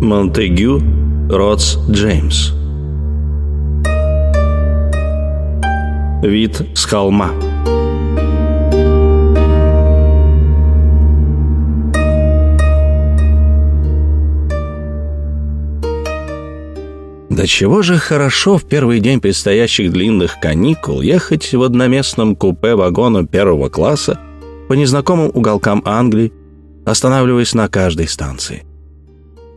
Монтегю Ротс Джеймс Вид с холма До чего же хорошо в первый день предстоящих длинных каникул ехать в одноместном купе вагона первого класса по незнакомым уголкам Англии, останавливаясь на каждой станции.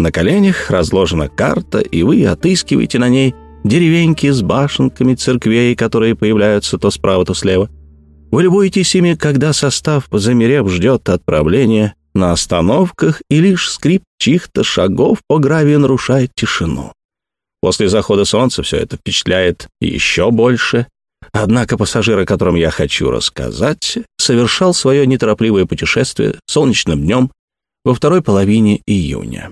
На коленях разложена карта, и вы отыскиваете на ней деревеньки с башенками церквей, которые появляются то справа, то слева. Вы любуетесь ими, когда состав, замерев, ждет отправления на остановках, и лишь скрип чьих-то шагов по гравию нарушает тишину. После захода солнца все это впечатляет еще больше. Однако пассажир, о котором я хочу рассказать, совершал свое неторопливое путешествие солнечным днем во второй половине июня.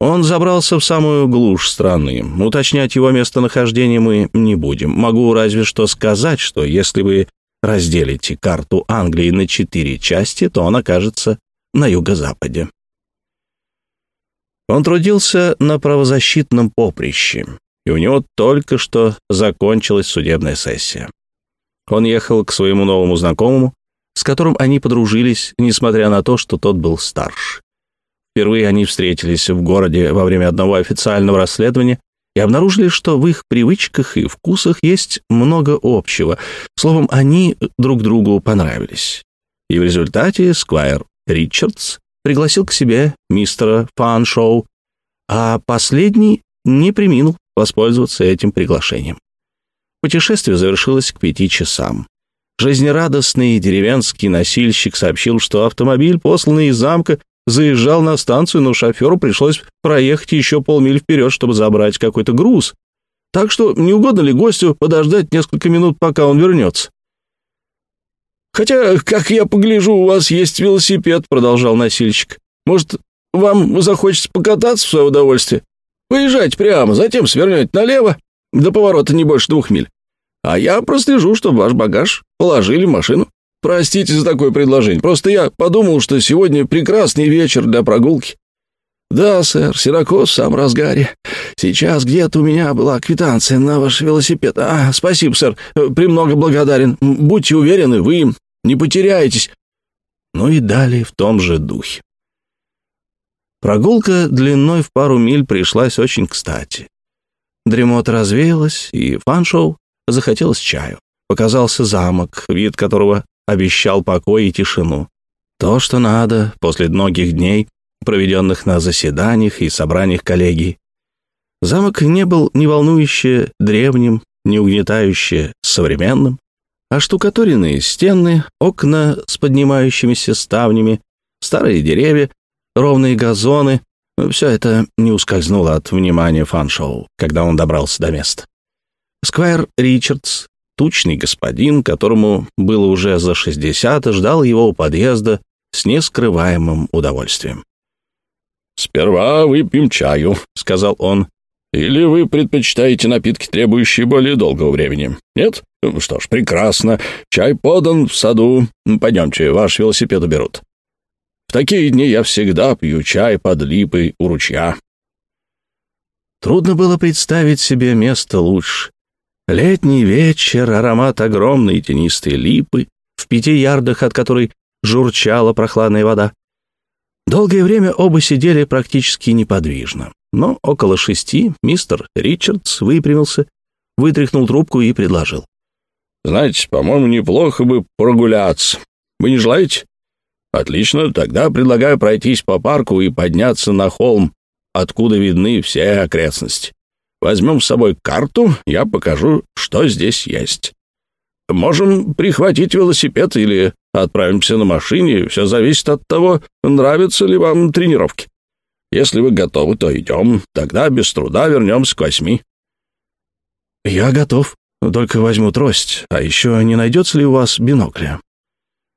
Он забрался в самую глушь страны. Уточнять его местонахождение мы не будем. Могу разве что сказать, что если вы разделите карту Англии на четыре части, то он окажется на юго-западе. Он трудился на правозащитном поприще, и у него только что закончилась судебная сессия. Он ехал к своему новому знакомому, с которым они подружились, несмотря на то, что тот был старше. Впервые они встретились в городе во время одного официального расследования и обнаружили, что в их привычках и вкусах есть много общего. Словом, они друг другу понравились. И в результате Сквайр Ричардс пригласил к себе мистера Фаншоу, а последний не приминул воспользоваться этим приглашением. Путешествие завершилось к пяти часам. Жизнерадостный деревенский носильщик сообщил, что автомобиль, посланный из замка, заезжал на станцию, но шоферу пришлось проехать еще полмиль вперед, чтобы забрать какой-то груз. Так что не угодно ли гостю подождать несколько минут, пока он вернется? «Хотя, как я погляжу, у вас есть велосипед», — продолжал носильщик. «Может, вам захочется покататься в свое удовольствие? Поезжайте прямо, затем свернете налево, до поворота не больше двух миль. А я прослежу, чтобы ваш багаж положили в машину. Простите за такое предложение, просто я подумал, что сегодня прекрасный вечер для прогулки». «Да, сэр, Сиракоз в разгаре. Сейчас где-то у меня была квитанция на ваш велосипед. А, спасибо, сэр, премного благодарен. Будьте уверены, вы не потеряетесь». Ну и далее в том же духе. Прогулка длиной в пару миль пришлась очень кстати. Дремота развеялась, и Фаншоу захотелось чаю. Показался замок, вид которого обещал покой и тишину. То, что надо после многих дней, проведенных на заседаниях и собраниях коллегий. Замок не был ни волнующе древним, ни угнетающе современным, а штукатуренные стены, окна с поднимающимися ставнями, старые деревья, ровные газоны — все это не ускользнуло от внимания фан-шоу, когда он добрался до места. Сквайр Ричардс, тучный господин, которому было уже за шестьдесят, ждал его у подъезда с нескрываемым удовольствием. «Сперва выпьем чаю», — сказал он. «Или вы предпочитаете напитки, требующие более долгого времени? Нет? Что ж, прекрасно. Чай подан в саду. Пойдемте, ваш велосипед уберут. В такие дни я всегда пью чай под липой у ручья». Трудно было представить себе место лучше. Летний вечер, аромат огромной тенистой липы, в пяти ярдах от которой журчала прохладная вода. Долгое время оба сидели практически неподвижно. Но около шести мистер Ричардс выпрямился, вытряхнул трубку и предложил. «Знаете, по-моему, неплохо бы прогуляться. Вы не желаете?» «Отлично, тогда предлагаю пройтись по парку и подняться на холм, откуда видны все окрестности. Возьмем с собой карту, я покажу, что здесь есть. Можем прихватить велосипед или Отправимся на машине, все зависит от того, нравятся ли вам тренировки. Если вы готовы, то идем, тогда без труда вернемся к восьми». «Я готов, только возьму трость. А еще не найдется ли у вас бинокля?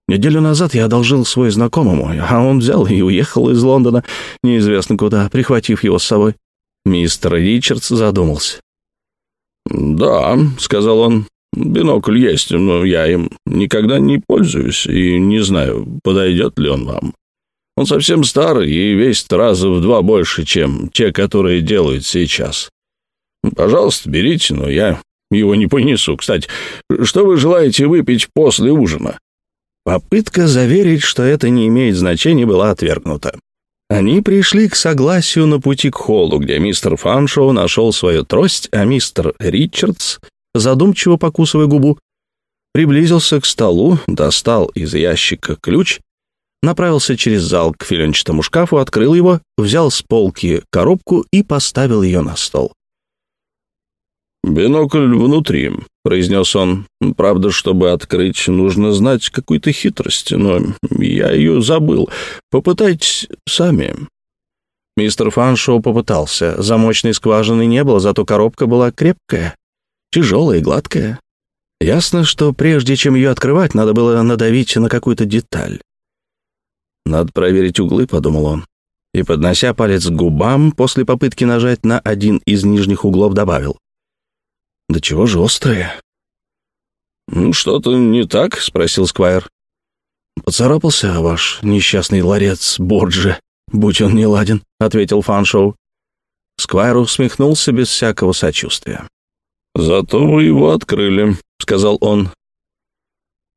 Неделю назад я одолжил свой знакомому, а он взял и уехал из Лондона, неизвестно куда, прихватив его с собой». Мистер Ричардс задумался. «Да», — сказал он, Бинокль есть, но я им никогда не пользуюсь и не знаю, подойдет ли он вам. Он совсем старый и весит раза в два больше, чем те, которые делают сейчас. Пожалуйста, берите, но я его не понесу. Кстати, что вы желаете выпить после ужина?» Попытка заверить, что это не имеет значения, была отвергнута. Они пришли к согласию на пути к холлу, где мистер Фаншоу нашел свою трость, а мистер Ричардс, задумчиво покусывая губу, приблизился к столу, достал из ящика ключ, направился через зал к филенчатому шкафу, открыл его, взял с полки коробку и поставил ее на стол. «Бинокль внутри», — произнес он. «Правда, чтобы открыть, нужно знать какую-то хитрость, но я ее забыл. Попытайтесь сами». Мистер Фаншоу попытался. Замочной скважины не было, зато коробка была крепкая, тяжелая и гладкая. Ясно, что прежде чем ее открывать, надо было надавить на какую-то деталь. «Надо проверить углы», — подумал он. И, поднося палец к губам, после попытки нажать на один из нижних углов, добавил. Да чего же острые? «Ну, что-то не так?» — спросил Сквайр. «Поцарапался ваш несчастный ларец Борджи, будь он не ладен», — ответил Фаншоу. Сквайр усмехнулся без всякого сочувствия. «Зато вы его открыли», — сказал он.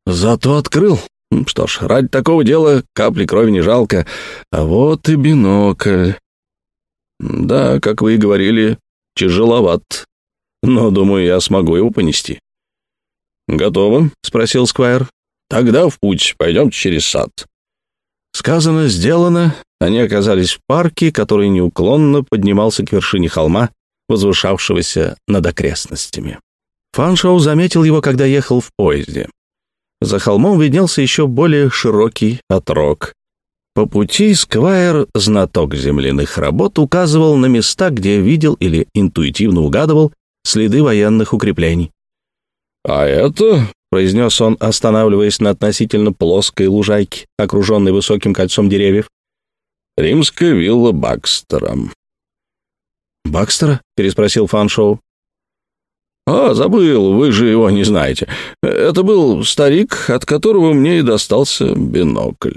«Зато открыл. Что ж, ради такого дела капли крови не жалко. А вот и бинокль. Да, как вы и говорили, тяжеловат но, думаю, я смогу его понести». «Готово?» — спросил Сквайр. «Тогда в путь. Пойдем через сад». Сказано, сделано. Они оказались в парке, который неуклонно поднимался к вершине холма, возвышавшегося над окрестностями. Фаншоу заметил его, когда ехал в поезде. За холмом виднелся еще более широкий отрог. По пути Сквайр, знаток земляных работ, указывал на места, где видел или интуитивно угадывал следы военных укреплений. «А это...» — произнес он, останавливаясь на относительно плоской лужайке, окруженной высоким кольцом деревьев. «Римская вилла Бакстера». «Бакстера?» — переспросил Фаншоу. «А, забыл, вы же его не знаете. Это был старик, от которого мне и достался бинокль.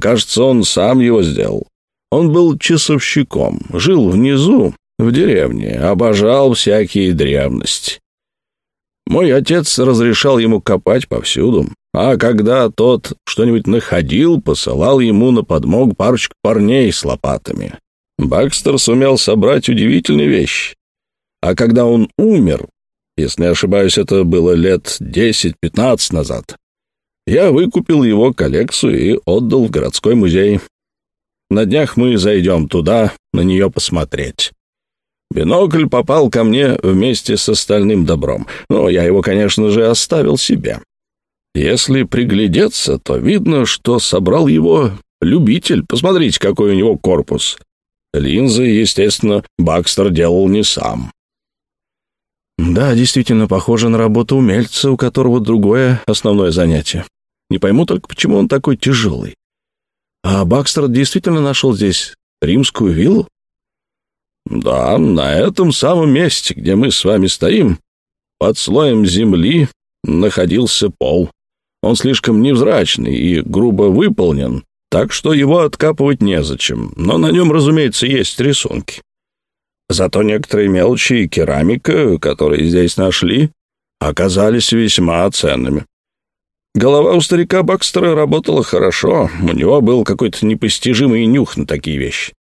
Кажется, он сам его сделал. Он был часовщиком, жил внизу, в деревне, обожал всякие древности. Мой отец разрешал ему копать повсюду, а когда тот что-нибудь находил, посылал ему на подмогу парочку парней с лопатами. Бакстер сумел собрать удивительные вещи. А когда он умер, если не ошибаюсь, это было лет 10-15 назад, я выкупил его коллекцию и отдал в городской музей. На днях мы зайдем туда, на нее посмотреть. Бинокль попал ко мне вместе с остальным добром, но я его, конечно же, оставил себе. Если приглядеться, то видно, что собрал его любитель. Посмотрите, какой у него корпус. Линзы, естественно, Бакстер делал не сам. Да, действительно, похоже на работу умельца, у которого другое основное занятие. Не пойму только, почему он такой тяжелый. А Бакстер действительно нашел здесь римскую виллу? Да, на этом самом месте, где мы с вами стоим, под слоем земли находился пол. Он слишком невзрачный и грубо выполнен, так что его откапывать незачем, но на нем, разумеется, есть рисунки. Зато некоторые мелочи и керамика, которые здесь нашли, оказались весьма ценными. Голова у старика Бакстера работала хорошо, у него был какой-то непостижимый нюх на такие вещи.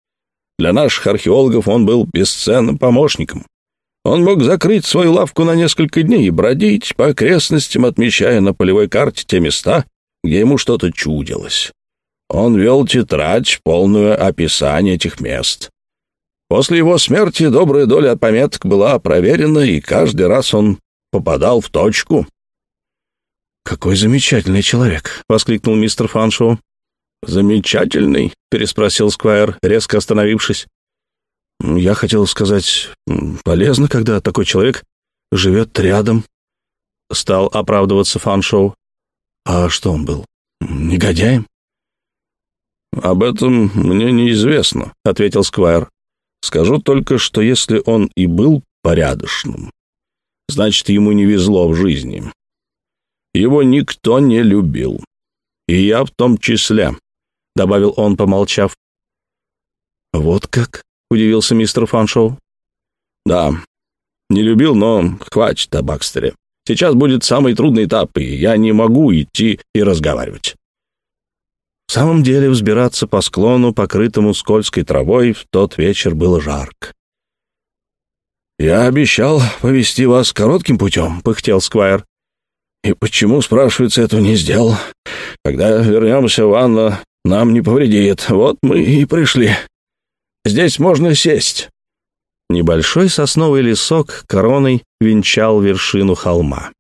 Для наших археологов он был бесценным помощником. Он мог закрыть свою лавку на несколько дней и бродить по окрестностям, отмечая на полевой карте те места, где ему что-то чудилось. Он вел тетрадь, полную описание этих мест. После его смерти добрая доля пометок была проверена, и каждый раз он попадал в точку. «Какой замечательный человек!» — воскликнул мистер Фаншоу. «Замечательный?» — переспросил Сквайр, резко остановившись. «Я хотел сказать, полезно, когда такой человек живет рядом», — стал оправдываться Фаншоу. «А что он был? Негодяем?» «Об этом мне неизвестно», — ответил Сквайр. «Скажу только, что если он и был порядочным, значит, ему не везло в жизни. Его никто не любил, и я в том числе. — добавил он, помолчав. «Вот как?» — удивился мистер Фаншоу. «Да, не любил, но хватит о Бакстере. Сейчас будет самый трудный этап, и я не могу идти и разговаривать». В самом деле взбираться по склону, покрытому скользкой травой, в тот вечер было жарко. «Я обещал повести вас коротким путем», — пыхтел Сквайр. «И почему, спрашивается, этого не сделал? Когда вернемся, ванна нам не повредит. Вот мы и пришли. Здесь можно сесть». Небольшой сосновый лесок короной венчал вершину холма.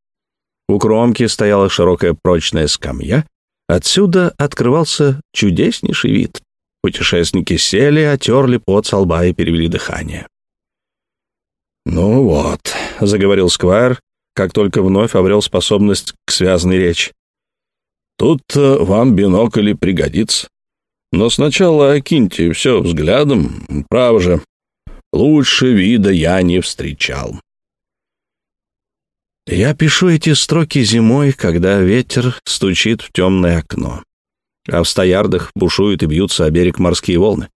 У кромки стояла широкая прочная скамья. Отсюда открывался чудеснейший вид. Путешественники сели, отерли пот со лба и перевели дыхание. «Ну вот», — заговорил Сквайр, как только вновь обрел способность к связанной речи. «Тут э, вам бинокль пригодится. Но сначала окиньте все взглядом, право же, лучше вида я не встречал». Я пишу эти строки зимой, когда ветер стучит в темное окно, а в стоярдах бушуют и бьются о берег морские волны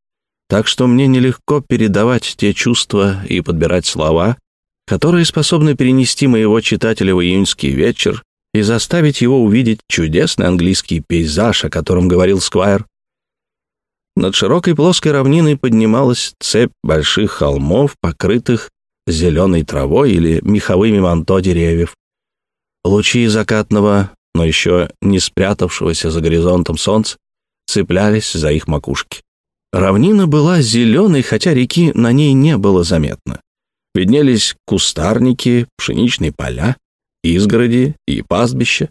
так что мне нелегко передавать те чувства и подбирать слова, которые способны перенести моего читателя в июньский вечер и заставить его увидеть чудесный английский пейзаж, о котором говорил Сквайр. Над широкой плоской равниной поднималась цепь больших холмов, покрытых зеленой травой или меховыми манто деревьев. Лучи закатного, но еще не спрятавшегося за горизонтом солнца, цеплялись за их макушки. Равнина была зеленой, хотя реки на ней не было заметно. Виднелись кустарники, пшеничные поля, изгороди и пастбища.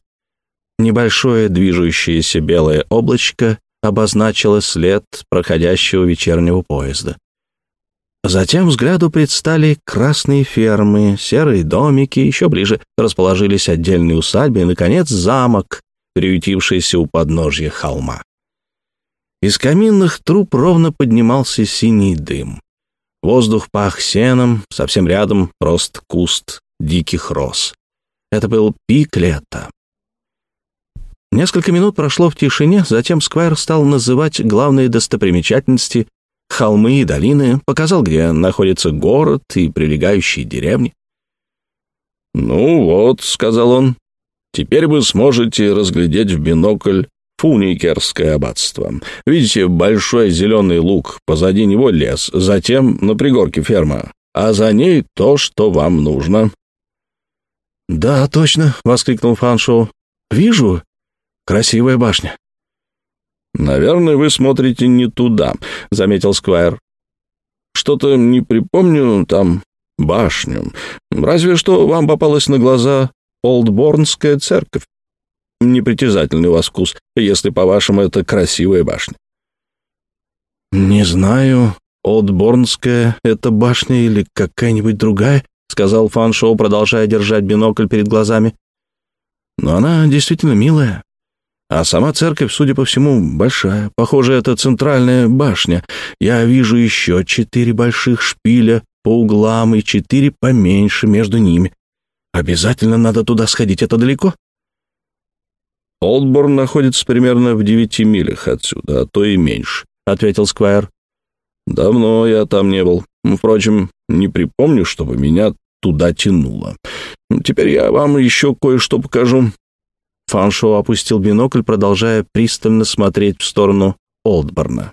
Небольшое движущееся белое облачко обозначило след проходящего вечернего поезда. Затем взгляду предстали красные фермы, серые домики, еще ближе расположились отдельные усадьбы и, наконец, замок, приютившийся у подножья холма. Из каминных труб ровно поднимался синий дым. Воздух пах сеном, совсем рядом рост куст диких роз. Это был пик лета. Несколько минут прошло в тишине, затем Сквайр стал называть главные достопримечательности, холмы и долины, показал, где находится город и прилегающие деревни. «Ну вот», — сказал он, — «теперь вы сможете разглядеть в бинокль Фуникерское аббатство. Видите, большой зеленый луг, позади него лес, затем на пригорке ферма, а за ней то, что вам нужно». «Да, точно», — воскликнул Фаншоу. «Вижу. Красивая башня». «Наверное, вы смотрите не туда», — заметил Сквайр. «Что-то не припомню там башню. Разве что вам попалась на глаза Олдборнская церковь непритязательный у вас вкус, если, по-вашему, это красивая башня». «Не знаю, Олдборнская — это башня или какая-нибудь другая», — сказал Фаншоу, продолжая держать бинокль перед глазами. «Но она действительно милая. А сама церковь, судя по всему, большая. Похоже, это центральная башня. Я вижу еще четыре больших шпиля по углам и четыре поменьше между ними. Обязательно надо туда сходить. Это далеко?» «Олдборн находится примерно в девяти милях отсюда, а то и меньше», — ответил Сквайр. «Давно я там не был. Впрочем, не припомню, чтобы меня туда тянуло. Теперь я вам еще кое-что покажу». Фаншоу опустил бинокль, продолжая пристально смотреть в сторону Олдборна.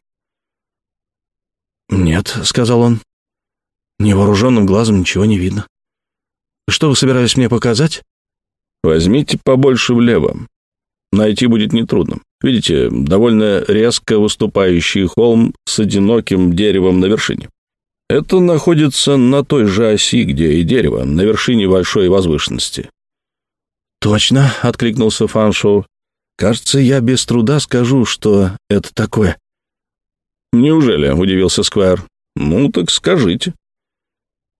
«Нет», — сказал он, — «невооруженным глазом ничего не видно. Что вы собирались мне показать?» «Возьмите побольше влево. Найти будет нетрудно. Видите, довольно резко выступающий холм с одиноким деревом на вершине. Это находится на той же оси, где и дерево, на вершине большой возвышенности. «Точно», — откликнулся Фаншоу. «Кажется, я без труда скажу, что это такое». «Неужели?» — удивился Сквайр. «Ну, так скажите».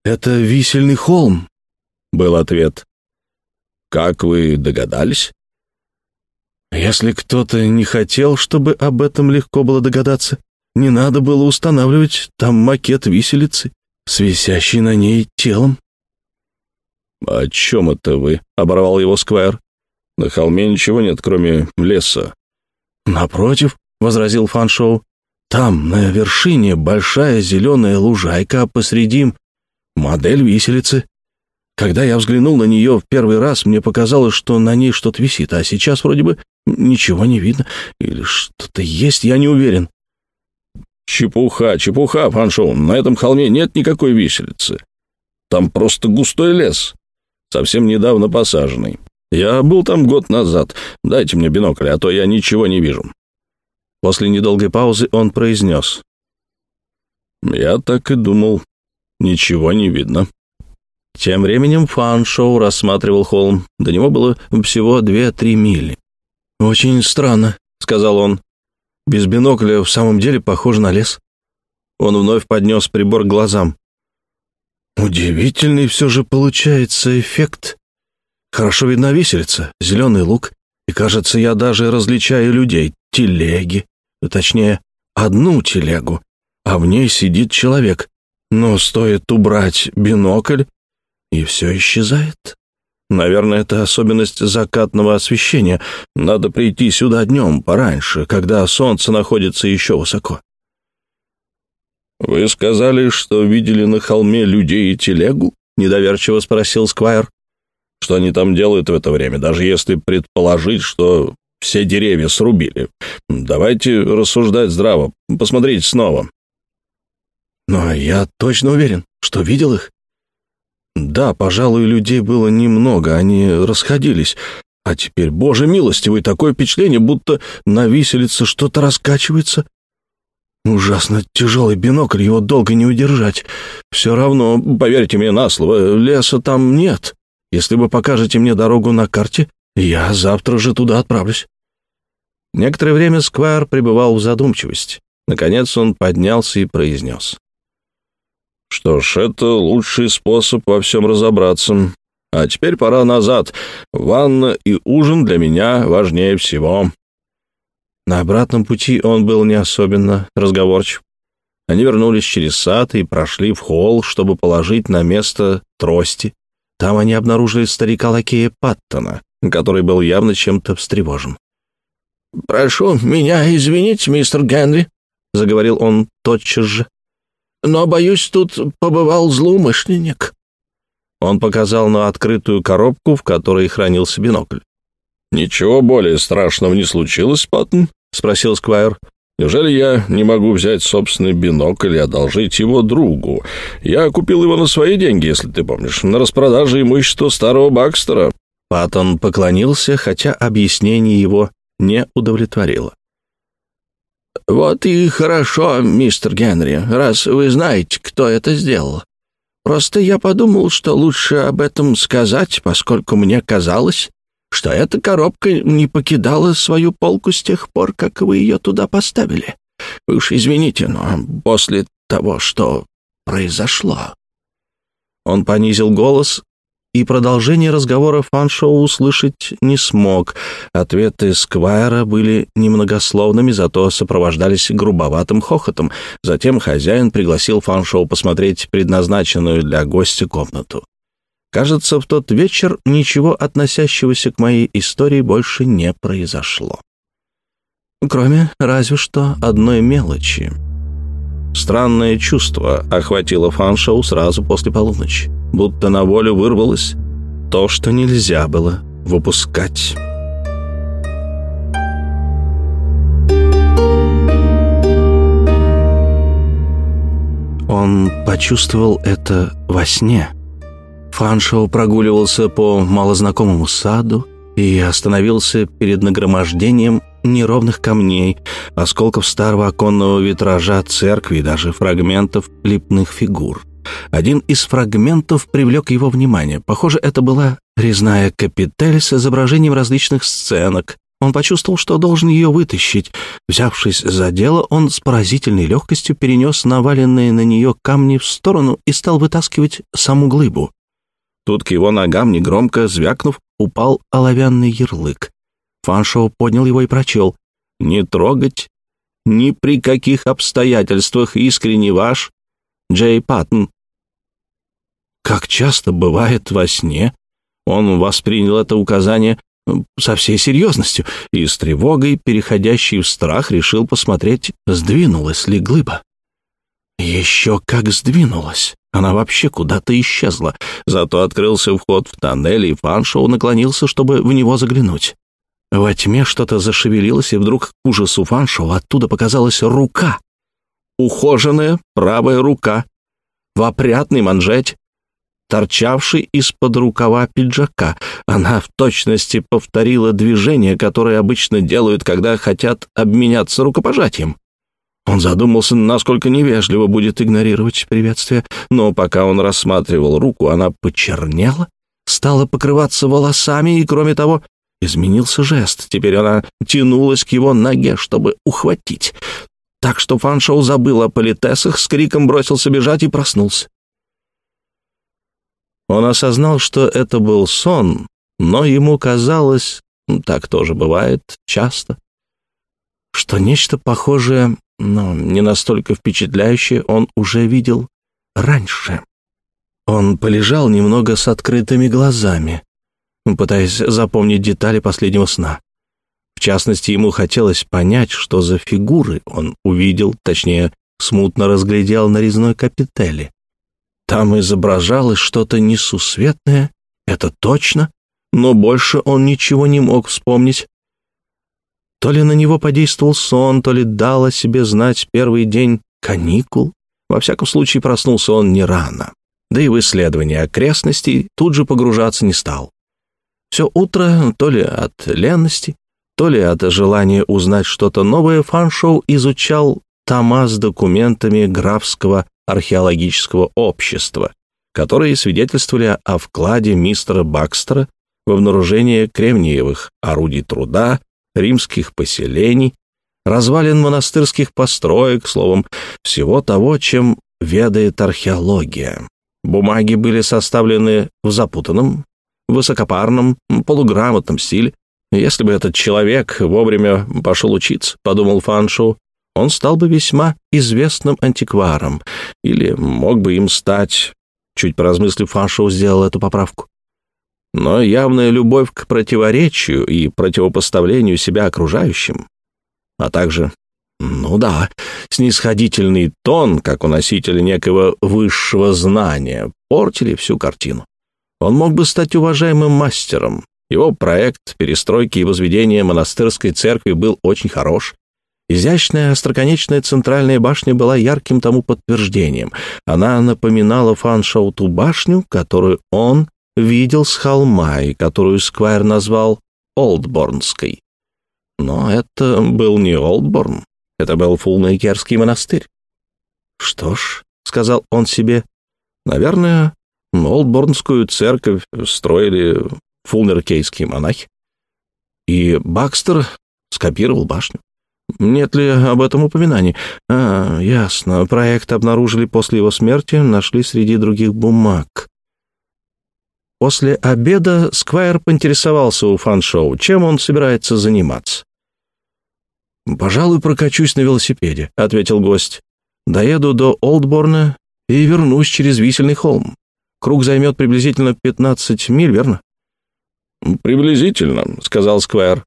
«Это висельный холм», — был ответ. «Как вы догадались?» Если кто-то не хотел, чтобы об этом легко было догадаться, не надо было устанавливать там макет виселицы с висящей на ней телом. «О чем это вы?» — оборвал его Сквайр. «На холме ничего нет, кроме леса». «Напротив», — возразил Фаншоу. «Там, на вершине, большая зеленая лужайка, а посреди модель виселицы. Когда я взглянул на нее в первый раз, мне показалось, что на ней что-то висит, а сейчас вроде бы ничего не видно. Или что-то есть, я не уверен». «Чепуха, чепуха, Фаншоу, на этом холме нет никакой виселицы. Там просто густой лес, совсем недавно посаженный. Я был там год назад. Дайте мне бинокль, а то я ничего не вижу». После недолгой паузы он произнес. «Я так и думал. Ничего не видно». Тем временем Фан-шоу рассматривал холм. До него было всего две-три мили. «Очень странно», — сказал он. «Без бинокля в самом деле похоже на лес». Он вновь поднес прибор к глазам. Удивительный все же получается эффект. Хорошо видна виселица, зеленый лук, и, кажется, я даже различаю людей, телеги, точнее, одну телегу, а в ней сидит человек. Но стоит убрать бинокль, и все исчезает. Наверное, это особенность закатного освещения. Надо прийти сюда днем, пораньше, когда солнце находится еще высоко. «Вы сказали, что видели на холме людей и телегу?» — недоверчиво спросил Сквайр. «Что они там делают в это время, даже если предположить, что все деревья срубили? Давайте рассуждать здраво. Посмотрите снова». «Но я точно уверен, что видел их. Да, пожалуй, людей было немного, они расходились. А теперь, боже милостивый, такое впечатление, будто на виселице что-то раскачивается, Ужасно тяжелый бинокль, его долго не удержать. Все равно, поверьте мне на слово, леса там нет. Если вы покажете мне дорогу на карте, я завтра же туда отправлюсь». Некоторое время Сквайр пребывал в задумчивости. Наконец он поднялся и произнес. «Что ж, это лучший способ во всем разобраться. А теперь пора назад. Ванна и ужин для меня важнее всего. На обратном пути он был не особенно разговорчив. Они вернулись через сад и прошли в холл, чтобы положить на место трости. Там они обнаружили старика-лакея Паттона, который был явно чем-то встревожен. «Прошу меня извинить, мистер Генри», — заговорил он тотчас же. «Но, боюсь, тут побывал злоумышленник». Он показал на открытую коробку, в которой хранился бинокль. «Ничего более страшного не случилось, Паттон?» — спросил Сквайр. «Неужели я не могу взять собственный бинокль и одолжить его другу? Я купил его на свои деньги, если ты помнишь, на распродаже имущества старого Бакстера». Паттон поклонился, хотя объяснение его не удовлетворило. «Вот и хорошо, мистер Генри, раз вы знаете, кто это сделал. Просто я подумал, что лучше об этом сказать, поскольку мне казалось, что эта коробка не покидала свою полку с тех пор, как вы ее туда поставили. Вы уж извините, но после того, что произошло...» Он понизил голос, и продолжение разговора Фаншоу услышать не смог. Ответы Сквайра были немногословными, зато сопровождались грубоватым хохотом. Затем хозяин пригласил Фаншоу посмотреть предназначенную для гостя комнату. Кажется, в тот вечер ничего относящегося к моей истории больше не произошло. Кроме разве что одной мелочи. Странное чувство охватило Фаншоу сразу после полуночи, будто на волю вырвалось то, что нельзя было выпускать. Он почувствовал это во сне — Фаншоу прогуливался по малознакомому саду и остановился перед нагромождением неровных камней, осколков старого оконного витража церкви и даже фрагментов лепных фигур. Один из фрагментов привлек его внимание. Похоже, это была резная капитель с изображением различных сценок. Он почувствовал, что должен ее вытащить. Взявшись за дело, он с поразительной легкостью перенес наваленные на нее камни в сторону и стал вытаскивать саму глыбу. Тут к его ногам, негромко звякнув, упал оловянный ярлык. Фаншоу поднял его и прочел. «Не трогать ни при каких обстоятельствах искренне ваш Джей Паттон». Как часто бывает во сне, он воспринял это указание со всей серьезностью и с тревогой, переходящей в страх, решил посмотреть, сдвинулась ли глыба. Еще как сдвинулась. Она вообще куда-то исчезла. Зато открылся вход в тоннель, и Фаншоу наклонился, чтобы в него заглянуть. Во тьме что-то зашевелилось, и вдруг к ужасу Фаншоу оттуда показалась рука. Ухоженная правая рука в опрятной манжете, торчавшей из-под рукава пиджака. Она в точности повторила движение, которое обычно делают, когда хотят обменяться рукопожатием. Он задумался, насколько невежливо будет игнорировать приветствие, но пока он рассматривал руку, она почернела, стала покрываться волосами, и, кроме того, изменился жест. Теперь она тянулась к его ноге, чтобы ухватить. Так что Фаншоу забыл о политесах, с криком бросился бежать и проснулся. Он осознал, что это был сон, но ему казалось, так тоже бывает часто, что нечто похожее но не настолько впечатляющее он уже видел раньше. Он полежал немного с открытыми глазами, пытаясь запомнить детали последнего сна. В частности, ему хотелось понять, что за фигуры он увидел, точнее, смутно разглядел на резной капители. Там изображалось что-то несусветное, это точно, но больше он ничего не мог вспомнить, то ли на него подействовал сон, то ли дал о себе знать первый день каникул. Во всяком случае, проснулся он не рано. Да и в исследование окрестностей тут же погружаться не стал. Все утро, то ли от ленности, то ли от желания узнать что-то новое, Фаншоу изучал тома с документами графского археологического общества, которые свидетельствовали о вкладе мистера Бакстера в обнаружение кремниевых орудий труда, римских поселений, развалин монастырских построек, словом, всего того, чем ведает археология. Бумаги были составлены в запутанном, высокопарном, полуграмотном стиле. Если бы этот человек вовремя пошел учиться, подумал Фаншу, он стал бы весьма известным антикваром, или мог бы им стать. Чуть поразмыслив, Фаншоу сделал эту поправку но явная любовь к противоречию и противопоставлению себя окружающим, а также, ну да, снисходительный тон, как у носителя некого высшего знания, портили всю картину. Он мог бы стать уважаемым мастером. Его проект перестройки и возведения монастырской церкви был очень хорош. Изящная остроконечная центральная башня была ярким тому подтверждением. Она напоминала Фаншауту башню, которую он видел с холма и которую Сквайр назвал Олдборнской. Но это был не Олдборн, это был Фулмейкерский монастырь. «Что ж», — сказал он себе, — «наверное, Олдборнскую церковь строили фулмеркейские монахи. И Бакстер скопировал башню. Нет ли об этом упоминаний? А, ясно. Проект обнаружили после его смерти, нашли среди других бумаг. После обеда Сквайр поинтересовался у Фаншоу, чем он собирается заниматься. «Пожалуй, прокачусь на велосипеде», — ответил гость. «Доеду до Олдборна и вернусь через Висельный холм. Круг займет приблизительно 15 миль, верно?» «Приблизительно», — сказал Сквайр.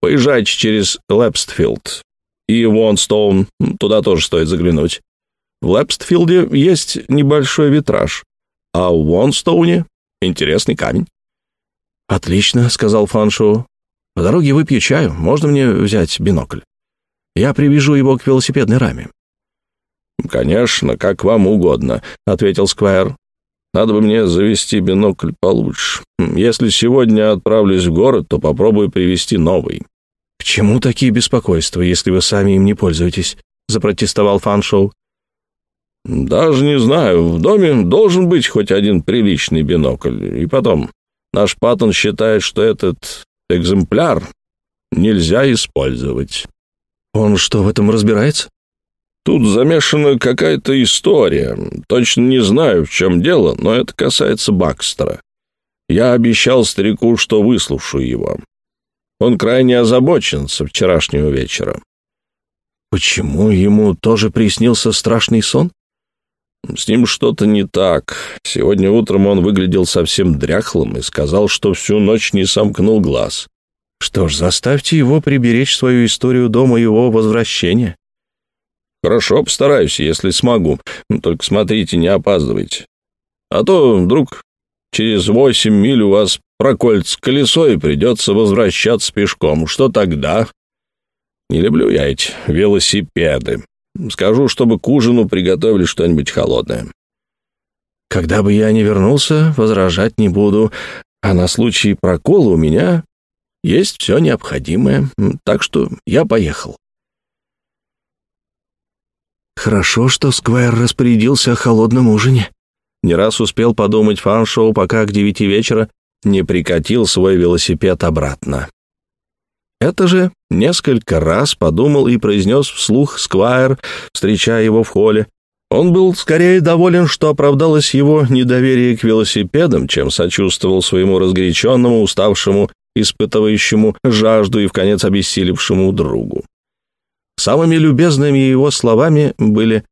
«Поезжайте через Лепстфилд и Вонстоун, туда тоже стоит заглянуть. В Лепстфилде есть небольшой витраж, а в Вонстоуне Интересный камень». «Отлично», — сказал Фаншу. «По дороге выпью чаю. Можно мне взять бинокль? Я привяжу его к велосипедной раме». «Конечно, как вам угодно», — ответил Сквайр. «Надо бы мне завести бинокль получше. Если сегодня отправлюсь в город, то попробую привезти новый». «К чему такие беспокойства, если вы сами им не пользуетесь?» — запротестовал Фаншоу. «Даже не знаю. В доме должен быть хоть один приличный бинокль. И потом, наш Паттон считает, что этот экземпляр нельзя использовать». «Он что, в этом разбирается?» «Тут замешана какая-то история. Точно не знаю, в чем дело, но это касается Бакстера. Я обещал старику, что выслушаю его. Он крайне озабочен со вчерашнего вечера». «Почему ему тоже приснился страшный сон?» С ним что-то не так. Сегодня утром он выглядел совсем дряхлым и сказал, что всю ночь не сомкнул глаз. Что ж, заставьте его приберечь свою историю до моего возвращения. Хорошо, постараюсь, если смогу. Только смотрите, не опаздывайте. А то вдруг через восемь миль у вас прокольц колесо и придется возвращаться пешком. Что тогда? Не люблю я эти велосипеды. Скажу, чтобы к ужину приготовили что-нибудь холодное. Когда бы я ни вернулся, возражать не буду. А на случай прокола у меня есть все необходимое. Так что я поехал. Хорошо, что Сквайр распорядился о холодном ужине. Не раз успел подумать Фаншоу, пока к девяти вечера не прикатил свой велосипед обратно. Это же несколько раз подумал и произнес вслух Сквайр, встречая его в холле. Он был скорее доволен, что оправдалось его недоверие к велосипедам, чем сочувствовал своему разгоряченному, уставшему, испытывающему жажду и, в конец, обессилевшему другу. Самыми любезными его словами были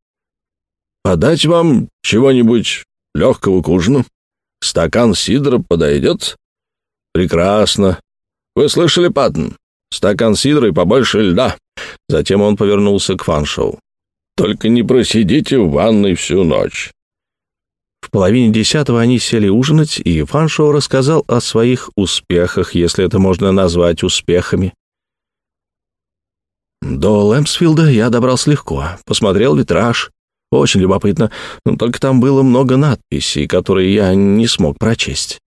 «Подать вам чего-нибудь легкого к ужину? Стакан сидра подойдет?» «Прекрасно. Вы слышали, Паттон? Стакан сидра и побольше льда». Затем он повернулся к Фаншоу. «Только не просидите в ванной всю ночь». В половине десятого они сели ужинать, и Фаншоу рассказал о своих успехах, если это можно назвать успехами. До Лэмпсфилда я добрался легко. Посмотрел витраж. Очень любопытно. Только там было много надписей, которые я не смог прочесть.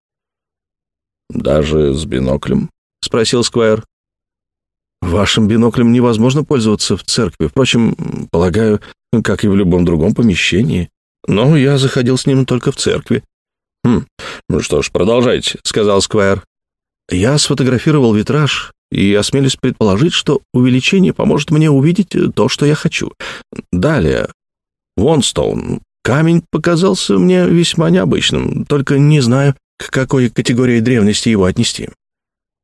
«Даже с биноклем?» — спросил Сквайр. «Вашим биноклем невозможно пользоваться в церкви. Впрочем, полагаю, как и в любом другом помещении. Но я заходил с ним только в церкви». «Хм, ну что ж, продолжайте», — сказал Сквайр. Я сфотографировал витраж и осмелюсь предположить, что увеличение поможет мне увидеть то, что я хочу. Далее. Вонстоун. Камень показался мне весьма необычным, только не знаю, к какой категории древности его отнести.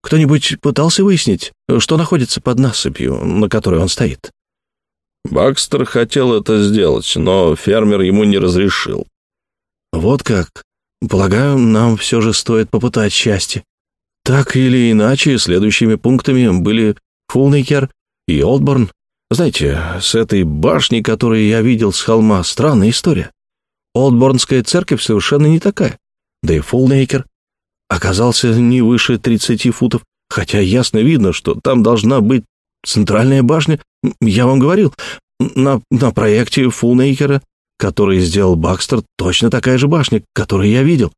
Кто-нибудь пытался выяснить, что находится под насыпью, на которой он стоит? Бакстер хотел это сделать, но фермер ему не разрешил. Вот как. Полагаю, нам все же стоит попытать счастье. Так или иначе, следующими пунктами были Фулнейкер и Олдборн. Знаете, с этой башней, которую я видел с холма, странная история. Олдборнская церковь совершенно не такая. Да и Фулнейкер оказался не выше 30 футов, хотя ясно видно, что там должна быть центральная башня. Я вам говорил, на, на проекте Фулнейкера, который сделал Бакстер, точно такая же башня, которую я видел.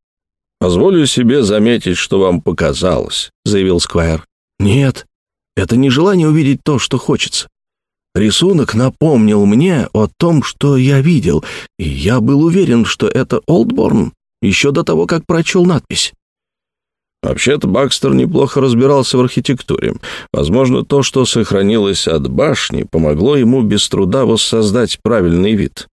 «Позволю себе заметить, что вам показалось», — заявил Сквайр. «Нет, это не желание увидеть то, что хочется. Рисунок напомнил мне о том, что я видел, и я был уверен, что это Олдборн, еще до того, как прочел надпись». Вообще-то Бакстер неплохо разбирался в архитектуре. Возможно, то, что сохранилось от башни, помогло ему без труда воссоздать правильный вид.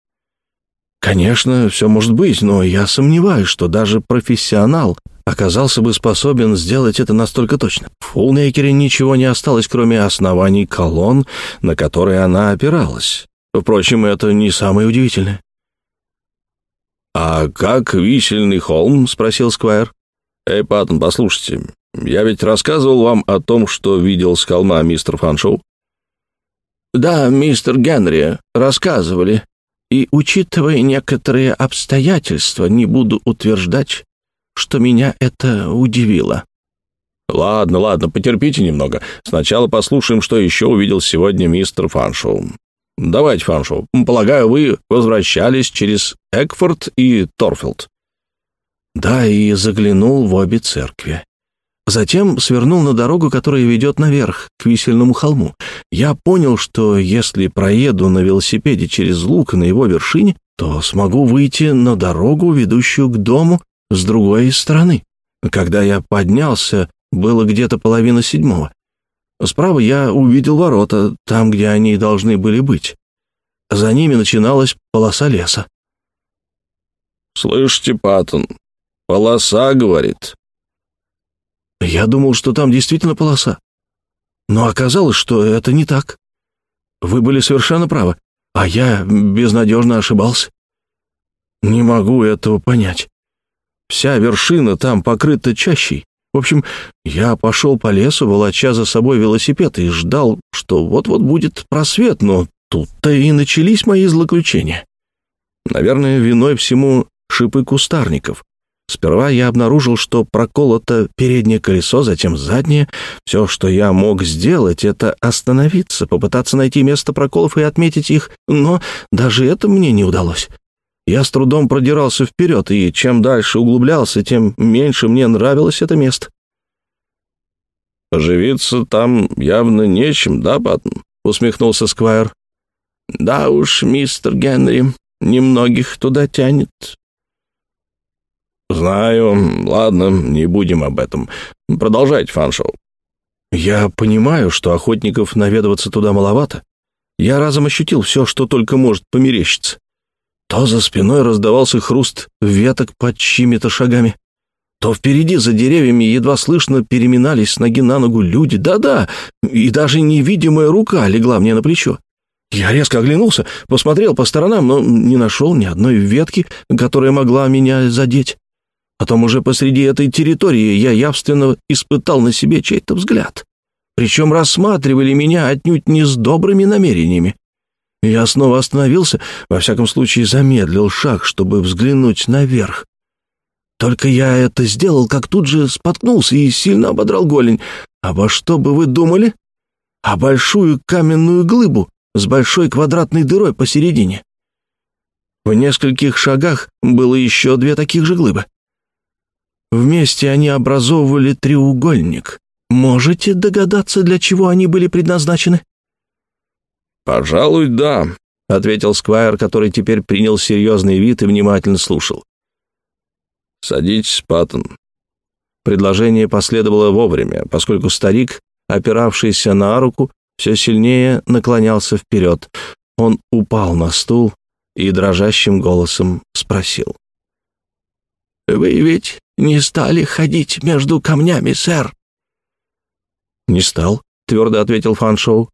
Конечно, все может быть, но я сомневаюсь, что даже профессионал оказался бы способен сделать это настолько точно. В Фулнейкере ничего не осталось, кроме оснований колонн, на которые она опиралась. Впрочем, это не самое удивительное. «А как висельный холм?» — спросил Сквайр. «Эй, Паттон, послушайте, я ведь рассказывал вам о том, что видел с холма мистер Фаншоу?» «Да, мистер Генри, рассказывали и, учитывая некоторые обстоятельства, не буду утверждать, что меня это удивило. Ладно, ладно, потерпите немного. Сначала послушаем, что еще увидел сегодня мистер Фаншоу. Давайте, Фаншоу. Полагаю, вы возвращались через Экфорд и Торфилд. Да, и заглянул в обе церкви. Затем свернул на дорогу, которая ведет наверх, к висельному холму. Я понял, что если проеду на велосипеде через луг на его вершине, то смогу выйти на дорогу, ведущую к дому, с другой стороны. Когда я поднялся, было где-то половина седьмого. Справа я увидел ворота, там, где они должны были быть. За ними начиналась полоса леса. «Слышите, Паттон, полоса, — говорит, я думал, что там действительно полоса. Но оказалось, что это не так. Вы были совершенно правы, а я безнадежно ошибался. Не могу этого понять. Вся вершина там покрыта чащей. В общем, я пошел по лесу, волоча за собой велосипед, и ждал, что вот-вот будет просвет, но тут-то и начались мои злоключения. Наверное, виной всему шипы кустарников. Сперва я обнаружил, что проколото переднее колесо, затем заднее. Все, что я мог сделать, это остановиться, попытаться найти место проколов и отметить их, но даже это мне не удалось. Я с трудом продирался вперед, и чем дальше углублялся, тем меньше мне нравилось это место. «Поживиться там явно нечем, да, Паттон?» — усмехнулся Сквайр. «Да уж, мистер Генри, немногих туда тянет». «Знаю. Ладно, не будем об этом. Продолжайте фан-шоу». «Я понимаю, что охотников наведываться туда маловато. Я разом ощутил все, что только может померещиться. То за спиной раздавался хруст веток под чьими-то шагами, то впереди за деревьями едва слышно переминались с ноги на ногу люди. Да-да, и даже невидимая рука легла мне на плечо. Я резко оглянулся, посмотрел по сторонам, но не нашел ни одной ветки, которая могла меня задеть. Потом уже посреди этой территории я явственно испытал на себе чей-то взгляд. Причем рассматривали меня отнюдь не с добрыми намерениями. Я снова остановился, во всяком случае замедлил шаг, чтобы взглянуть наверх. Только я это сделал, как тут же споткнулся и сильно ободрал голень. А во что бы вы думали? А большую каменную глыбу с большой квадратной дырой посередине. В нескольких шагах было еще две таких же глыбы. Вместе они образовывали треугольник. Можете догадаться, для чего они были предназначены? «Пожалуй, да», — ответил Сквайр, который теперь принял серьезный вид и внимательно слушал. «Садитесь, Паттон». Предложение последовало вовремя, поскольку старик, опиравшийся на руку, все сильнее наклонялся вперед. Он упал на стул и дрожащим голосом спросил. «Вы ведь не стали ходить между камнями, сэр?» «Не стал», — твердо ответил Фаншоу.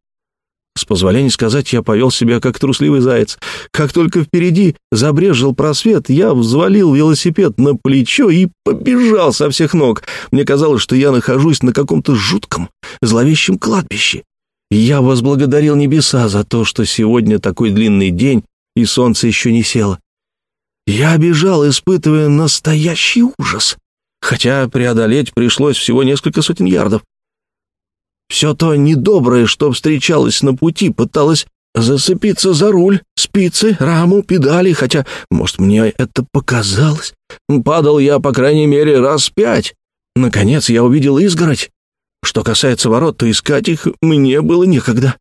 С позволения сказать, я повел себя как трусливый заяц. Как только впереди забрежил просвет, я взвалил велосипед на плечо и побежал со всех ног. Мне казалось, что я нахожусь на каком-то жутком, зловещем кладбище. Я возблагодарил небеса за то, что сегодня такой длинный день, и солнце еще не село. Я бежал, испытывая настоящий ужас, хотя преодолеть пришлось всего несколько сотен ярдов. Все то недоброе, что встречалось на пути, пыталось зацепиться за руль, спицы, раму, педали, хотя, может, мне это показалось. Падал я, по крайней мере, раз пять. Наконец я увидел изгородь. Что касается ворот, то искать их мне было некогда.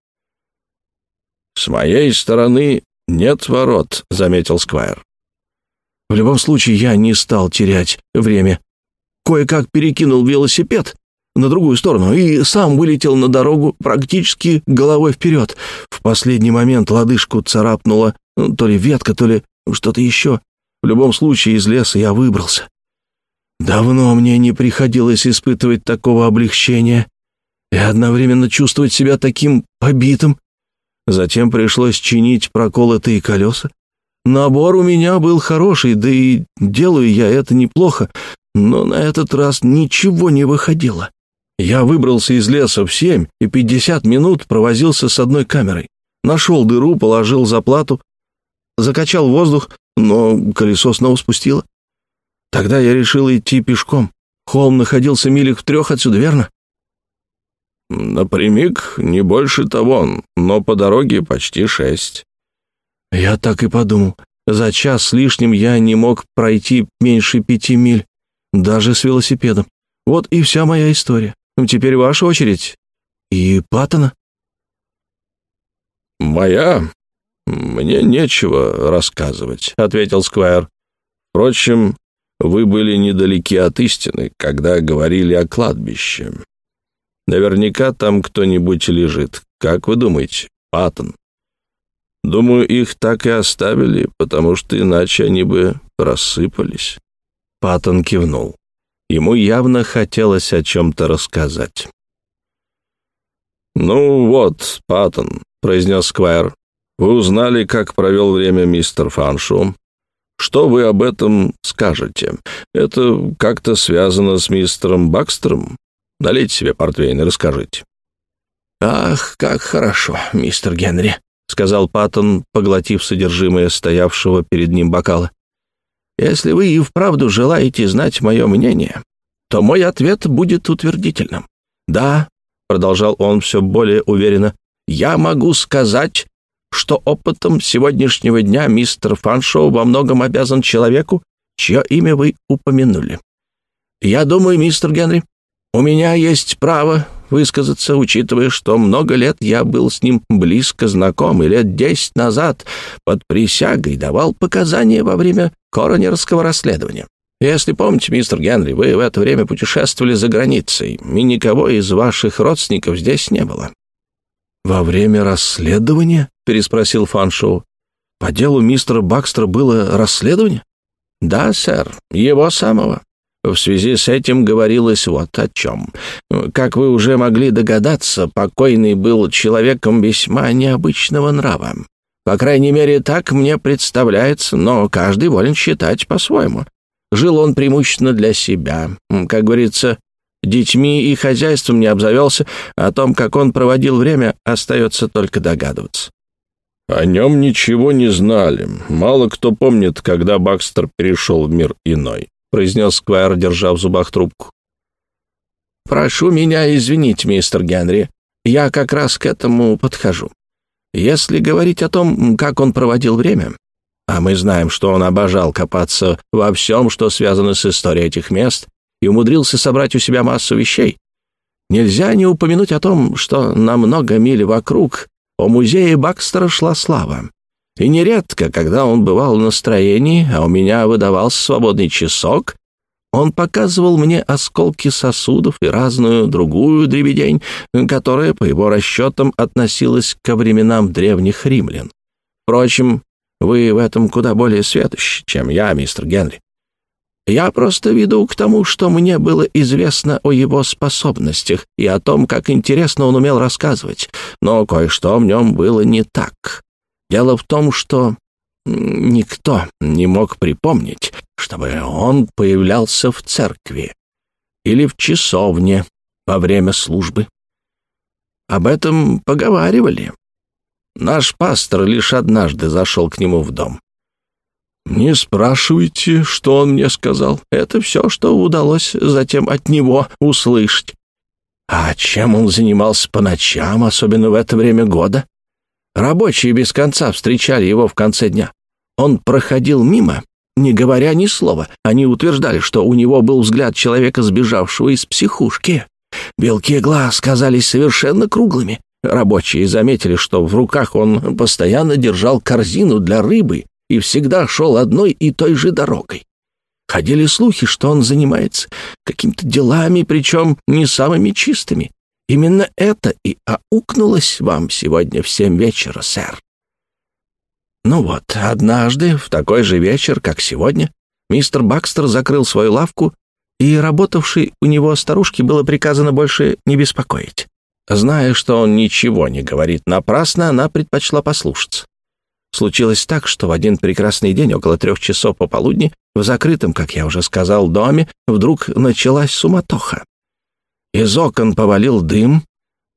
«С моей стороны нет ворот», — заметил Сквайр. В любом случае, я не стал терять время. Кое-как перекинул велосипед на другую сторону и сам вылетел на дорогу практически головой вперед. В последний момент лодыжку царапнула ну, то ли ветка, то ли что-то еще. В любом случае из леса я выбрался. Давно мне не приходилось испытывать такого облегчения и одновременно чувствовать себя таким побитым. Затем пришлось чинить проколотые колеса. Набор у меня был хороший, да и делаю я это неплохо, но на этот раз ничего не выходило. Я выбрался из леса в семь и пятьдесят минут провозился с одной камерой. Нашел дыру, положил заплату, закачал воздух, но колесо снова спустило. Тогда я решил идти пешком. Холм находился милях в трех отсюда, верно? Напрямик не больше того, но по дороге почти шесть. Я так и подумал. За час с лишним я не мог пройти меньше пяти миль, даже с велосипедом. Вот и вся моя история. Теперь ваша очередь. И Паттона?» «Моя? Мне нечего рассказывать», — ответил Сквайр. «Впрочем, вы были недалеки от истины, когда говорили о кладбище. Наверняка там кто-нибудь лежит. Как вы думаете, Паттон?» Думаю, их так и оставили, потому что иначе они бы рассыпались. Паттон кивнул. Ему явно хотелось о чем-то рассказать. «Ну вот, Паттон», — произнес Сквайр, — «вы узнали, как провел время мистер Фаншу. Что вы об этом скажете? Это как-то связано с мистером Бакстером? Налейте себе портвейн и расскажите». «Ах, как хорошо, мистер Генри», — сказал Паттон, поглотив содержимое стоявшего перед ним бокала. «Если вы и вправду желаете знать мое мнение, то мой ответ будет утвердительным. Да, — продолжал он все более уверенно, — я могу сказать, что опытом сегодняшнего дня мистер Фаншоу во многом обязан человеку, чье имя вы упомянули. Я думаю, мистер Генри, у меня есть право высказаться, учитывая, что много лет я был с ним близко знаком и лет десять назад под присягой давал показания во время коронерского расследования. Если помните, мистер Генри, вы в это время путешествовали за границей, и никого из ваших родственников здесь не было». «Во время расследования?» — переспросил Фаншоу. «По делу мистера Бакстера было расследование?» «Да, сэр, его самого. В связи с этим говорилось вот о чем. Как вы уже могли догадаться, покойный был человеком весьма необычного нрава. По крайней мере, так мне представляется, но каждый волен считать по-своему. Жил он преимущественно для себя. Как говорится, детьми и хозяйством не обзавелся, о том, как он проводил время, остается только догадываться. О нем ничего не знали. Мало кто помнит, когда Бакстер перешел в мир иной произнес Сквайр, держа в зубах трубку. «Прошу меня извинить, мистер Генри. Я как раз к этому подхожу. Если говорить о том, как он проводил время, а мы знаем, что он обожал копаться во всем, что связано с историей этих мест, и умудрился собрать у себя массу вещей, нельзя не упомянуть о том, что на много миль вокруг о музее Бакстера шла слава. И нередко, когда он бывал в настроении, а у меня выдавался свободный часок, он показывал мне осколки сосудов и разную другую дребедень, которая, по его расчетам, относилась ко временам древних римлян. Впрочем, вы в этом куда более светощи, чем я, мистер Генри. Я просто веду к тому, что мне было известно о его способностях и о том, как интересно он умел рассказывать, но кое-что в нем было не так. Дело в том, что никто не мог припомнить, чтобы он появлялся в церкви или в часовне во время службы. Об этом поговаривали. Наш пастор лишь однажды зашел к нему в дом. «Не спрашивайте, что он мне сказал. Это все, что удалось затем от него услышать. А чем он занимался по ночам, особенно в это время года? Рабочие без конца встречали его в конце дня. Он проходил мимо, не говоря ни слова. Они утверждали, что у него был взгляд человека, сбежавшего из психушки. Белки глаз казались совершенно круглыми. Рабочие заметили, что в руках он постоянно держал корзину для рыбы и всегда шел одной и той же дорогой. Ходили слухи, что он занимается какими-то делами, причем не самыми чистыми. Именно это и аукнулось вам сегодня в семь вечера, сэр. Ну вот, однажды, в такой же вечер, как сегодня, мистер Бакстер закрыл свою лавку, и работавшей у него старушке было приказано больше не беспокоить. Зная, что он ничего не говорит напрасно, она предпочла послушаться. Случилось так, что в один прекрасный день, около трех часов пополудни, в закрытом, как я уже сказал, доме, вдруг началась суматоха. Из окон повалил дым,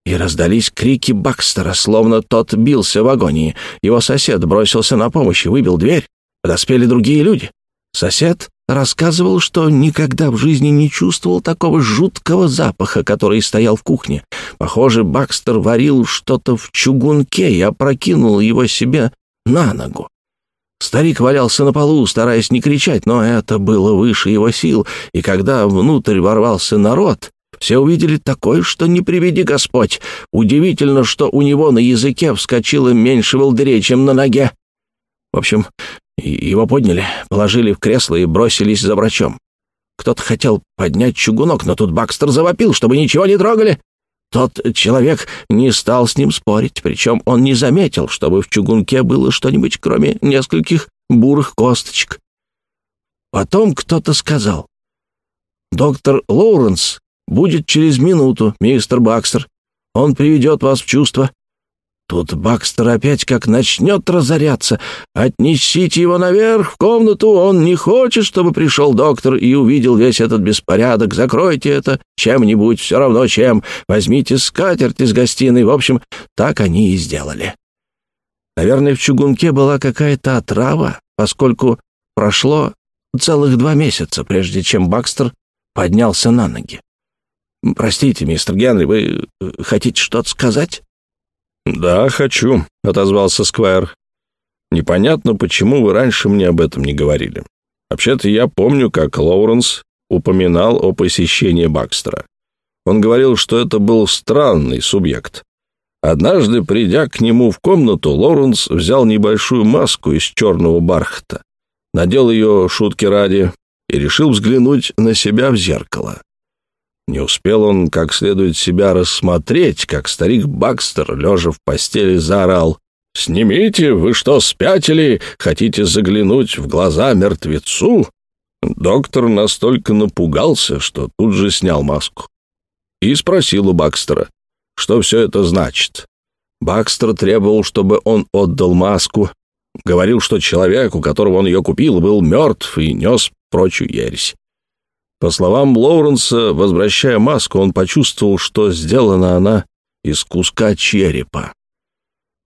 и раздались крики Бакстера, словно тот бился в агонии. Его сосед бросился на помощь и выбил дверь. Подоспели другие люди. Сосед рассказывал, что никогда в жизни не чувствовал такого жуткого запаха, который стоял в кухне. Похоже, Бакстер варил что-то в чугунке и опрокинул его себе на ногу. Старик валялся на полу, стараясь не кричать, но это было выше его сил, и когда внутрь ворвался народ, все увидели такое, что не приведи Господь. Удивительно, что у него на языке вскочило меньше волдырей, чем на ноге. В общем, его подняли, положили в кресло и бросились за врачом. Кто-то хотел поднять чугунок, но тут Бакстер завопил, чтобы ничего не трогали. Тот человек не стал с ним спорить, причем он не заметил, чтобы в чугунке было что-нибудь, кроме нескольких бурых косточек. Потом кто-то сказал, «Доктор Лоуренс будет через минуту, мистер Бакстер. Он приведет вас в чувство». Тут Бакстер опять как начнет разоряться. Отнесите его наверх, в комнату. Он не хочет, чтобы пришел доктор и увидел весь этот беспорядок. Закройте это чем-нибудь, все равно чем. Возьмите скатерть из гостиной. В общем, так они и сделали. Наверное, в чугунке была какая-то отрава, поскольку прошло целых два месяца, прежде чем Бакстер поднялся на ноги. «Простите, мистер Генри, вы хотите что-то сказать?» «Да, хочу», — отозвался Сквайр. «Непонятно, почему вы раньше мне об этом не говорили. Вообще-то я помню, как Лоуренс упоминал о посещении Бакстера. Он говорил, что это был странный субъект. Однажды, придя к нему в комнату, Лоуренс взял небольшую маску из черного бархата, надел ее шутки ради и решил взглянуть на себя в зеркало. Не успел он как следует себя рассмотреть, как старик Бакстер, лежа в постели, заорал. «Снимите! Вы что, спятили? Хотите заглянуть в глаза мертвецу?» Доктор настолько напугался, что тут же снял маску. И спросил у Бакстера, что все это значит. Бакстер требовал, чтобы он отдал маску. Говорил, что человек, у которого он ее купил, был мертв и нес прочую ересь. По словам Лоуренса, возвращая маску, он почувствовал, что сделана она из куска черепа.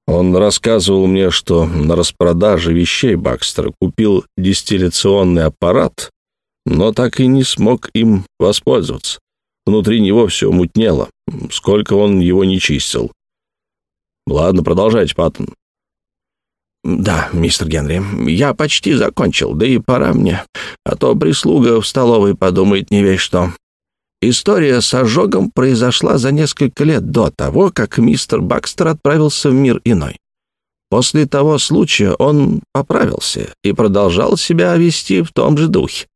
Он рассказывал мне, что на распродаже вещей Бакстер купил дистилляционный аппарат, но так и не смог им воспользоваться. Внутри него все мутнело, сколько он его не чистил. Ладно, продолжайте, Паттон. «Да, мистер Генри, я почти закончил, да и пора мне, а то прислуга в столовой подумает не весь что. История с ожогом произошла за несколько лет до того, как мистер Бакстер отправился в мир иной. После того случая он поправился и продолжал себя вести в том же духе.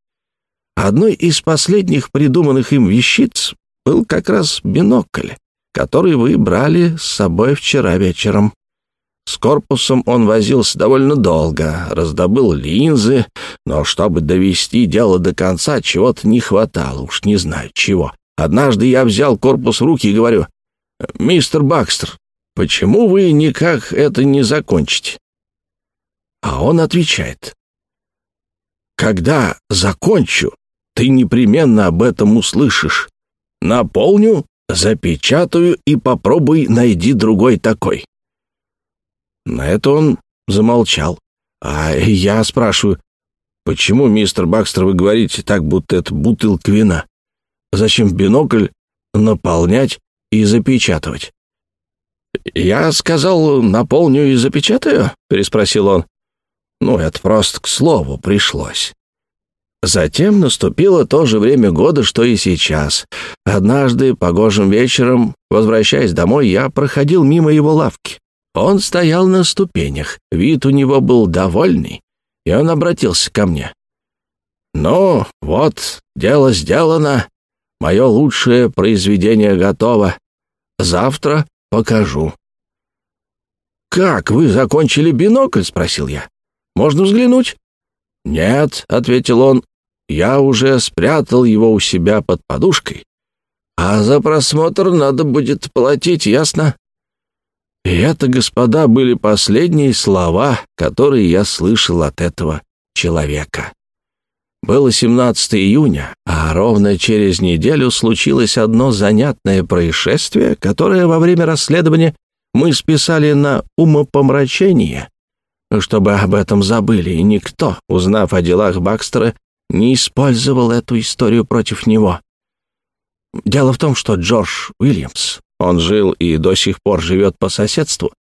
Одной из последних придуманных им вещиц был как раз бинокль, который вы брали с собой вчера вечером. С корпусом он возился довольно долго, раздобыл линзы, но чтобы довести дело до конца, чего-то не хватало, уж не знаю чего. Однажды я взял корпус в руки и говорю, «Мистер Бакстер, почему вы никак это не закончите?» А он отвечает, «Когда закончу, ты непременно об этом услышишь. Наполню, запечатаю и попробуй найди другой такой». На это он замолчал. А я спрашиваю, почему, мистер Бакстер, вы говорите так, будто это бутылка вина? Зачем бинокль наполнять и запечатывать? «Я сказал, наполню и запечатаю?» — переспросил он. «Ну, это просто к слову пришлось». Затем наступило то же время года, что и сейчас. Однажды, погожим вечером, возвращаясь домой, я проходил мимо его лавки. Он стоял на ступенях, вид у него был довольный, и он обратился ко мне. «Ну, вот, дело сделано, мое лучшее произведение готово. Завтра покажу». «Как, вы закончили бинокль?» — спросил я. «Можно взглянуть?» «Нет», — ответил он, — «я уже спрятал его у себя под подушкой. А за просмотр надо будет платить, ясно?» И это, господа, были последние слова, которые я слышал от этого человека. Было 17 июня, а ровно через неделю случилось одно занятное происшествие, которое во время расследования мы списали на умопомрачение, чтобы об этом забыли, и никто, узнав о делах Бакстера, не использовал эту историю против него. Дело в том, что Джордж Уильямс он жил и до сих пор живет по соседству.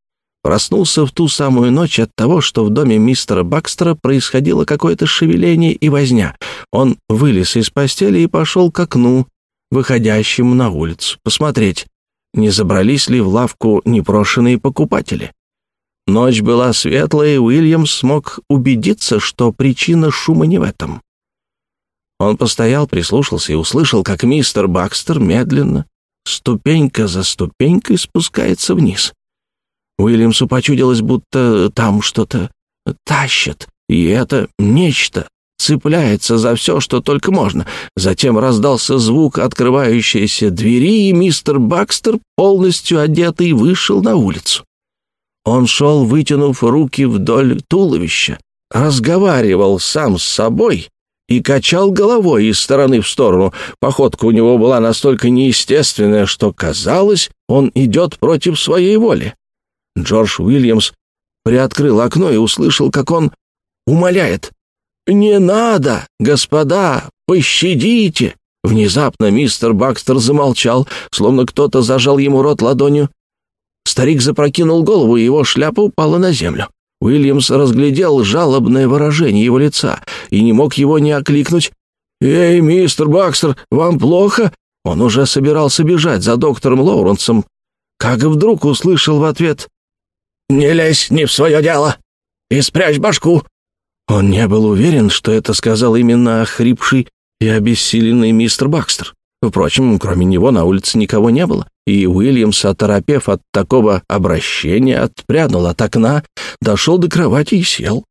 Проснулся в ту самую ночь от того, что в доме мистера Бакстера происходило какое-то шевеление и возня. Он вылез из постели и пошел к окну, выходящему на улицу, посмотреть, не забрались ли в лавку непрошенные покупатели. Ночь была светлая, и Уильямс смог убедиться, что причина шума не в этом. Он постоял, прислушался и услышал, как мистер Бакстер медленно, ступенька за ступенькой спускается вниз. Уильямсу почудилось, будто там что-то тащат, и это нечто цепляется за все, что только можно. Затем раздался звук открывающейся двери, и мистер Бакстер, полностью одетый, вышел на улицу. Он шел, вытянув руки вдоль туловища, разговаривал сам с собой и качал головой из стороны в сторону. Походка у него была настолько неестественная, что казалось, он идет против своей воли. Джордж Уильямс приоткрыл окно и услышал, как он умоляет. «Не надо, господа, пощадите!» Внезапно мистер Бакстер замолчал, словно кто-то зажал ему рот ладонью. Старик запрокинул голову, и его шляпа упала на землю. Уильямс разглядел жалобное выражение его лица и не мог его не окликнуть. «Эй, мистер Бакстер, вам плохо?» Он уже собирался бежать за доктором Лоуренсом, как вдруг услышал в ответ «Не лезь не в свое дело и спрячь башку». Он не был уверен, что это сказал именно охрипший и обессиленный мистер Бакстер. Впрочем, кроме него на улице никого не было, и Уильямс, оторопев от такого обращения, отпрянул от окна, дошел до кровати и сел.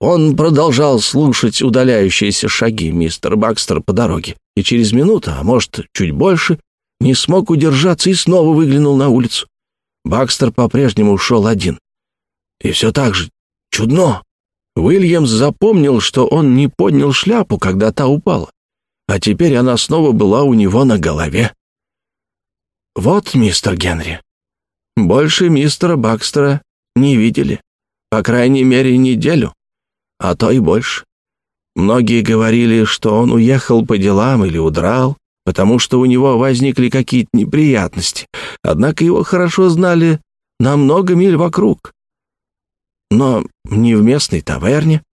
Он продолжал слушать удаляющиеся шаги мистера Бакстера по дороге, и через минуту, а может, чуть больше, не смог удержаться и снова выглянул на улицу. Бакстер по-прежнему ушел один. И все так же чудно. Уильямс запомнил, что он не поднял шляпу, когда та упала а теперь она снова была у него на голове. «Вот, мистер Генри, больше мистера Бакстера не видели, по крайней мере, неделю, а то и больше. Многие говорили, что он уехал по делам или удрал, потому что у него возникли какие-то неприятности, однако его хорошо знали на много миль вокруг. Но не в местной таверне,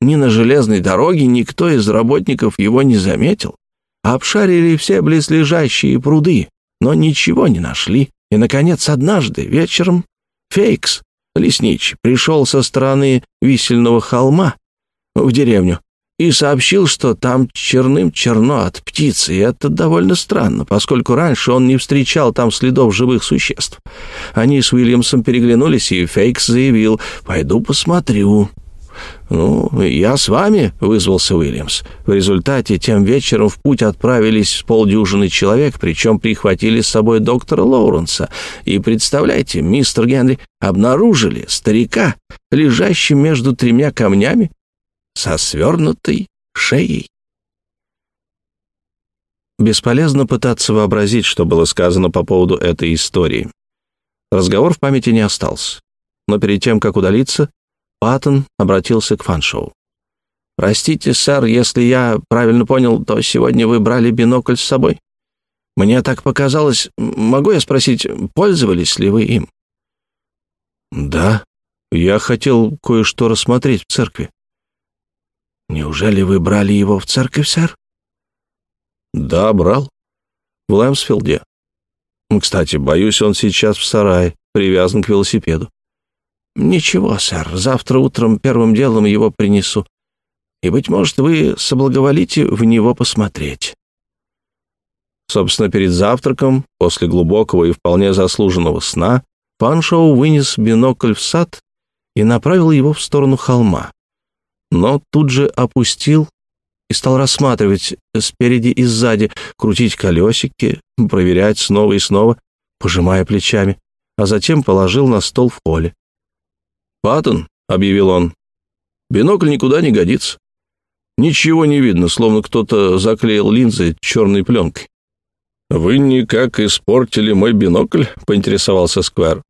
ни на железной дороге никто из работников его не заметил. Обшарили все близлежащие пруды, но ничего не нашли. И, наконец, однажды вечером Фейкс, лесничий, пришел со стороны висельного холма в деревню и сообщил, что там черным черно от птицы, и это довольно странно, поскольку раньше он не встречал там следов живых существ. Они с Уильямсом переглянулись, и Фейкс заявил «Пойду посмотрю». «Ну, я с вами», — вызвался Уильямс. В результате тем вечером в путь отправились полдюжины человек, причем прихватили с собой доктора Лоуренса. И, представляете, мистер Генри обнаружили старика, лежащим между тремя камнями, со свернутой шеей. Бесполезно пытаться вообразить, что было сказано по поводу этой истории. Разговор в памяти не остался. Но перед тем, как удалиться, Паттон обратился к Фаншоу. «Простите, сэр, если я правильно понял, то сегодня вы брали бинокль с собой. Мне так показалось. Могу я спросить, пользовались ли вы им?» «Да, я хотел кое-что рассмотреть в церкви». «Неужели вы брали его в церковь, сэр?» «Да, брал. В Лэмсфилде. Кстати, боюсь, он сейчас в сарае, привязан к велосипеду. «Ничего, сэр, завтра утром первым делом его принесу, и, быть может, вы соблаговолите в него посмотреть». Собственно, перед завтраком, после глубокого и вполне заслуженного сна, пан Шоу вынес бинокль в сад и направил его в сторону холма. Но тут же опустил и стал рассматривать спереди и сзади, крутить колесики, проверять снова и снова, пожимая плечами, а затем положил на стол в холле. «Паттон», — объявил он, — «бинокль никуда не годится. Ничего не видно, словно кто-то заклеил линзы черной пленкой». «Вы никак испортили мой бинокль?» — поинтересовался Сквер.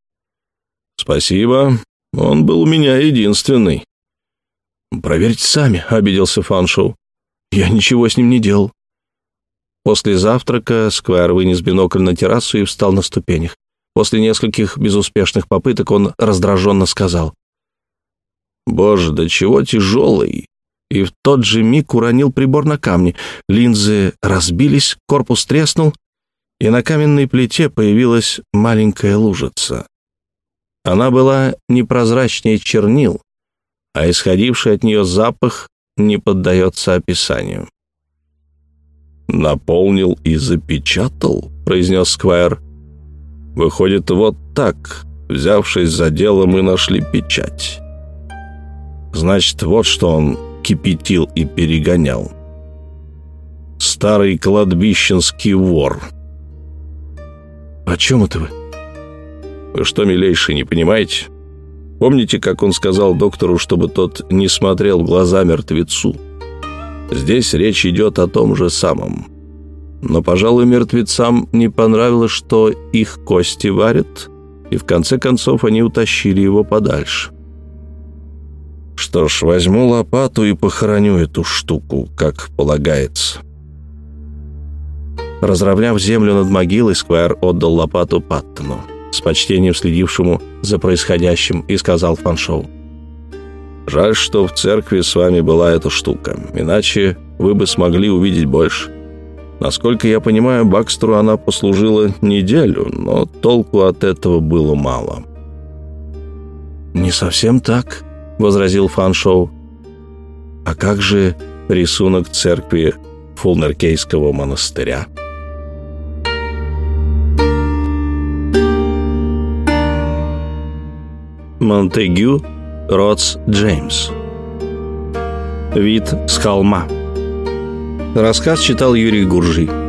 «Спасибо. Он был у меня единственный». «Проверьте сами», — обиделся Фаншоу. «Я ничего с ним не делал». После завтрака Сквер вынес бинокль на террасу и встал на ступенях. После нескольких безуспешных попыток он раздраженно сказал. Боже, да чего тяжелый! И в тот же миг уронил прибор на камни. Линзы разбились, корпус треснул, и на каменной плите появилась маленькая лужица. Она была непрозрачнее чернил, а исходивший от нее запах не поддается описанию. «Наполнил и запечатал», — произнес Сквайр. «Выходит, вот так, взявшись за дело, мы нашли печать». Значит, вот что он кипятил и перегонял. Старый кладбищенский вор. «О чем это вы?» Вы что, милейший, не понимаете? Помните, как он сказал доктору, чтобы тот не смотрел в глаза мертвецу? Здесь речь идет о том же самом. Но, пожалуй, мертвецам не понравилось, что их кости варят, и в конце концов они утащили его подальше. Что ж, возьму лопату и похороню эту штуку, как полагается. Разровняв землю над могилой, Сквайр отдал лопату Паттону, с почтением следившему за происходящим, и сказал Фаншоу. «Жаль, что в церкви с вами была эта штука, иначе вы бы смогли увидеть больше. Насколько я понимаю, Бакстеру она послужила неделю, но толку от этого было мало». «Не совсем так», — возразил Фаншоу. «А как же рисунок церкви Фулнеркейского монастыря?» Монтегю Ротс Джеймс. Вид с холма. Рассказ читал Юрий Гуржий.